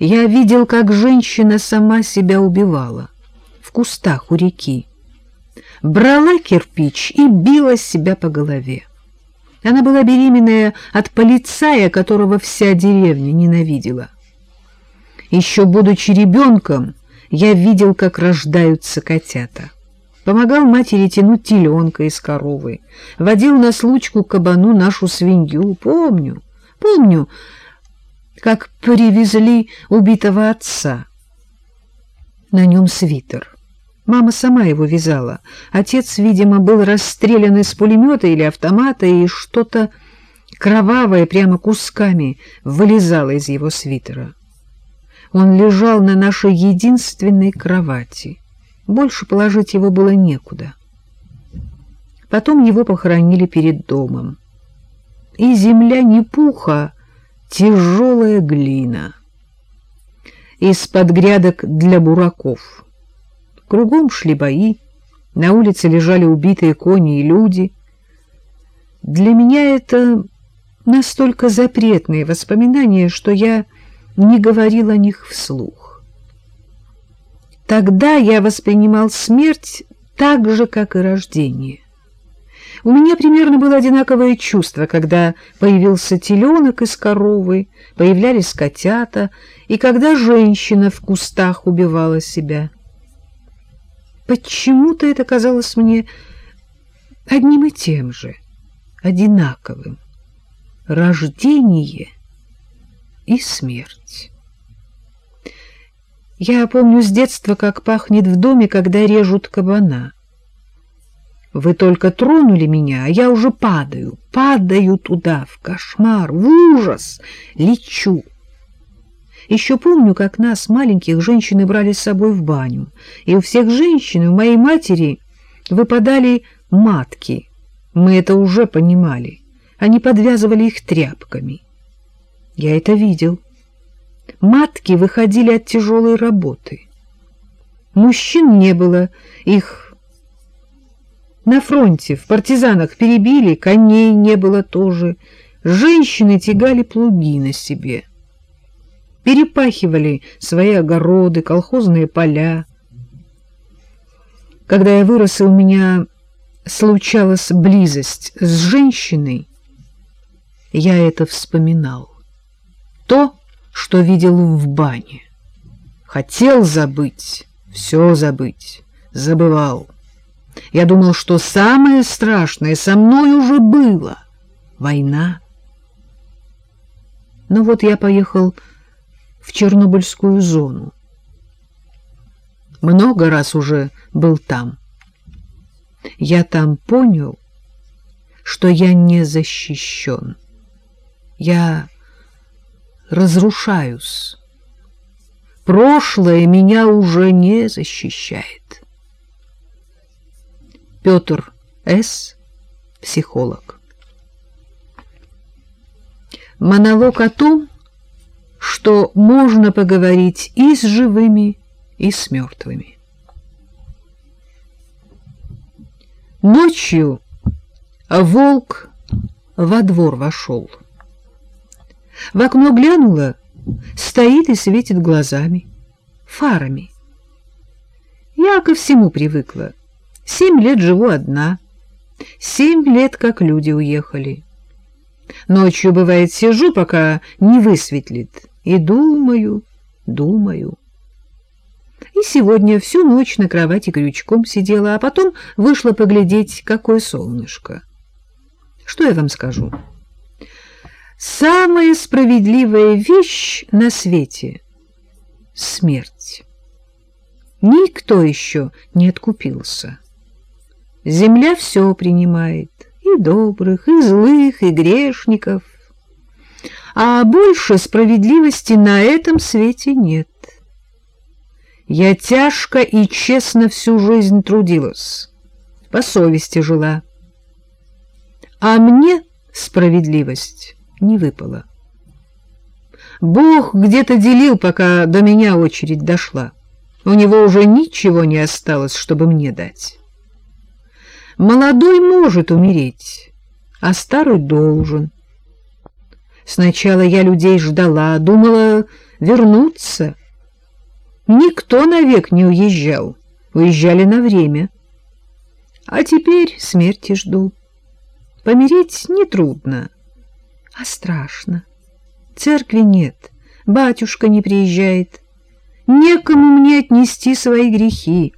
Я видел, как женщина сама себя убивала в кустах у реки. Брала кирпич и била себя по голове. Она была беременная от полицая, которого вся деревня ненавидела. Еще будучи ребенком, я видел, как рождаются котята. Помогал матери тянуть теленка из коровы, водил на случку кабану нашу свинью. Помню, помню, как привезли убитого отца. На нем свитер. Мама сама его вязала. Отец, видимо, был расстрелян из пулемета или автомата, и что-то кровавое прямо кусками вылезало из его свитера. Он лежал на нашей единственной кровати. Больше положить его было некуда. Потом его похоронили перед домом. И земля не пуха, тяжелая глина. Из-под грядок для бураков. Кругом шли бои, на улице лежали убитые кони и люди. Для меня это настолько запретные воспоминания, что я не говорил о них вслух. Тогда я воспринимал смерть так же, как и рождение. У меня примерно было одинаковое чувство, когда появился теленок из коровы, появлялись котята, и когда женщина в кустах убивала себя. Почему-то это казалось мне одним и тем же, одинаковым. Рождение — и смерть. Я помню с детства, как пахнет в доме, когда режут кабана. Вы только тронули меня, а я уже падаю, падаю туда, в кошмар, в ужас, лечу. Еще помню, как нас, маленьких, женщины брали с собой в баню, и у всех женщин, у моей матери, выпадали матки. Мы это уже понимали. Они подвязывали их тряпками. Я это видел. Матки выходили от тяжелой работы. Мужчин не было, их на фронте, в партизанах перебили, коней не было тоже. Женщины тягали плуги на себе. Перепахивали свои огороды, колхозные поля. Когда я вырос, и у меня случалась близость с женщиной, я это вспоминал то, что видел в бане. Хотел забыть, все забыть, забывал. Я думал, что самое страшное со мной уже было — война. Но вот я поехал в Чернобыльскую зону. Много раз уже был там. Я там понял, что я не защищен. Я разрушаюсь. Прошлое меня уже не защищает. Петр С., психолог. Монолог о том, что можно поговорить и с живыми, и с мертвыми. Ночью волк во двор вошел. В окно глянула, стоит и светит глазами, фарами. Я ко всему привыкла. Семь лет живу одна. Семь лет, как люди уехали. Ночью, бывает, сижу, пока не высветлит, и думаю, думаю. И сегодня всю ночь на кровати крючком сидела, а потом вышла поглядеть, какое солнышко. Что я вам скажу? Самая справедливая вещь на свете — смерть. Никто еще не откупился. Земля все принимает, и добрых, и злых, и грешников. А больше справедливости на этом свете нет. Я тяжко и честно всю жизнь трудилась, по совести жила. А мне справедливость не выпало. Бог где-то делил, пока до меня очередь дошла. У него уже ничего не осталось, чтобы мне дать. Молодой может умереть, а старый должен. Сначала я людей ждала, думала, вернуться. Никто навек не уезжал, уезжали на время. А теперь смерти жду. Помереть нетрудно, а страшно. Церкви нет, батюшка не приезжает. Некому мне отнести свои грехи.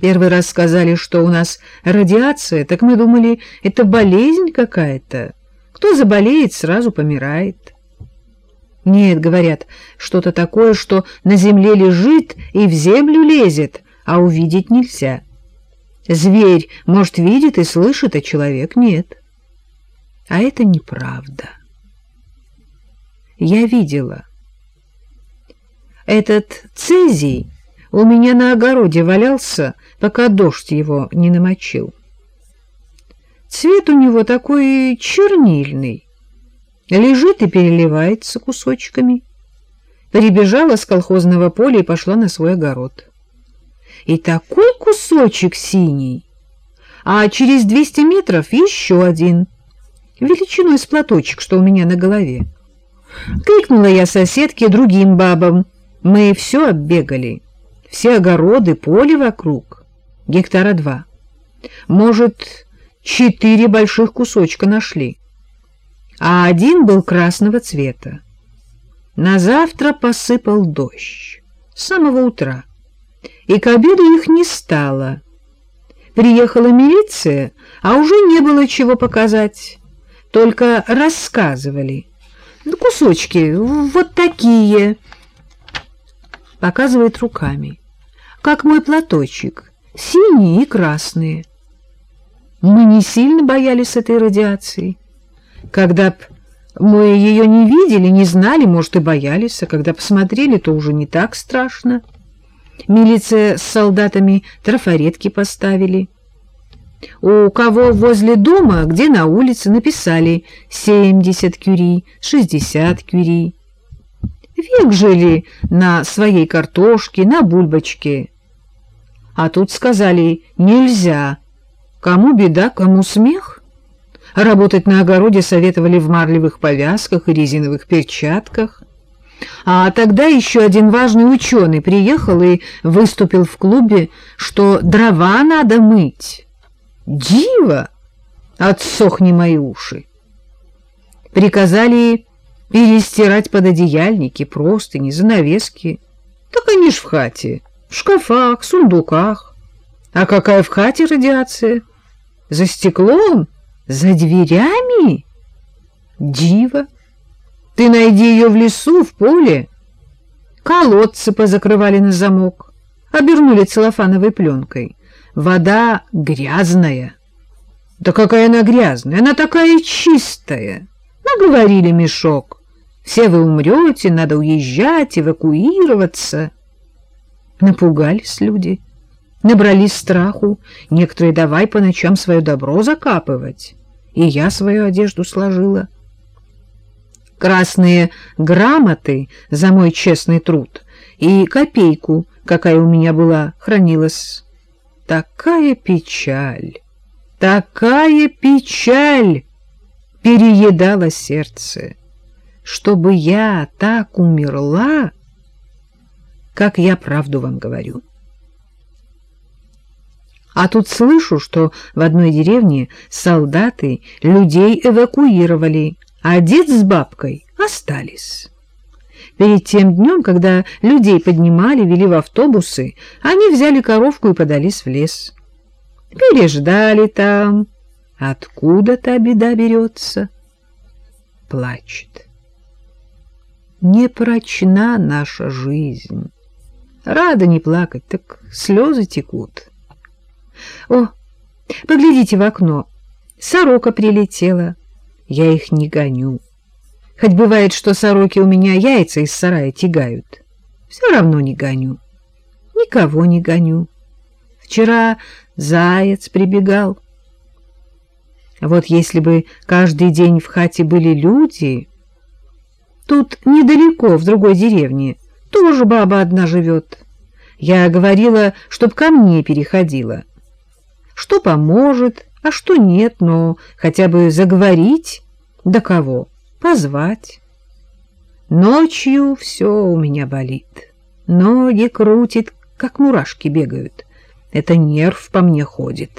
Первый раз сказали, что у нас радиация, так мы думали, это болезнь какая-то. Кто заболеет, сразу помирает. Нет, говорят, что-то такое, что на земле лежит и в землю лезет, а увидеть нельзя. Зверь, может, видит и слышит, а человек нет. А это неправда. Я видела. Этот цезий у меня на огороде валялся, пока дождь его не намочил. Цвет у него такой чернильный, лежит и переливается кусочками. Прибежала с колхозного поля и пошла на свой огород. И такой кусочек синий, а через двести метров еще один, величиной с платочек, что у меня на голове. Крикнула я соседке другим бабам. Мы все оббегали, все огороды, поле вокруг, гектара два. Может, четыре больших кусочка нашли а один был красного цвета. На завтра посыпал дождь с самого утра, и к обеду их не стало. Приехала милиция, а уже не было чего показать, только рассказывали. Кусочки вот такие, показывает руками, как мой платочек, синие и красные. Мы не сильно боялись этой радиации. Когда б мы ее не видели, не знали, может, и боялись, а когда посмотрели, то уже не так страшно. Милиция с солдатами трафаретки поставили. У кого возле дома, где на улице, написали 70 кюри, 60 кюри. Век жили на своей картошке, на бульбочке. А тут сказали «нельзя». Кому беда, кому смех? Работать на огороде советовали в марлевых повязках и резиновых перчатках. А тогда еще один важный ученый приехал и выступил в клубе, что дрова надо мыть. Диво! Отсохни мои уши! Приказали перестирать пододеяльники, простыни, занавески. Так они ж в хате, в шкафах, сундуках. А какая в хате радиация? За стеклом? За дверями? Дива! Ты найди ее в лесу, в поле. Колодцы позакрывали на замок, обернули целлофановой пленкой. Вода грязная. Да какая она грязная, она такая чистая. Наговорили мешок. Все вы умрете, надо уезжать, эвакуироваться. Напугались люди, набрались страху. Некоторые давай по ночам свое добро закапывать и я свою одежду сложила. Красные грамоты за мой честный труд и копейку, какая у меня была, хранилась. Такая печаль, такая печаль переедала сердце, чтобы я так умерла, как я правду вам говорю. А тут слышу, что в одной деревне солдаты людей эвакуировали, а дед с бабкой остались. Перед тем днем, когда людей поднимали, вели в автобусы, они взяли коровку и подались в лес. Переждали там. Откуда-то беда берется. Плачет. Не прочна наша жизнь. Рада не плакать, так слезы текут. О, поглядите в окно. Сорока прилетела. Я их не гоню. Хоть бывает, что сороки у меня яйца из сарая тягают. Все равно не гоню. Никого не гоню. Вчера заяц прибегал. Вот если бы каждый день в хате были люди... Тут недалеко, в другой деревне, тоже баба одна живет. Я говорила, чтоб ко мне переходила что поможет, а что нет, но хотя бы заговорить, до кого, позвать. Ночью все у меня болит. Ноги крутит, как мурашки бегают. Это нерв по мне ходит.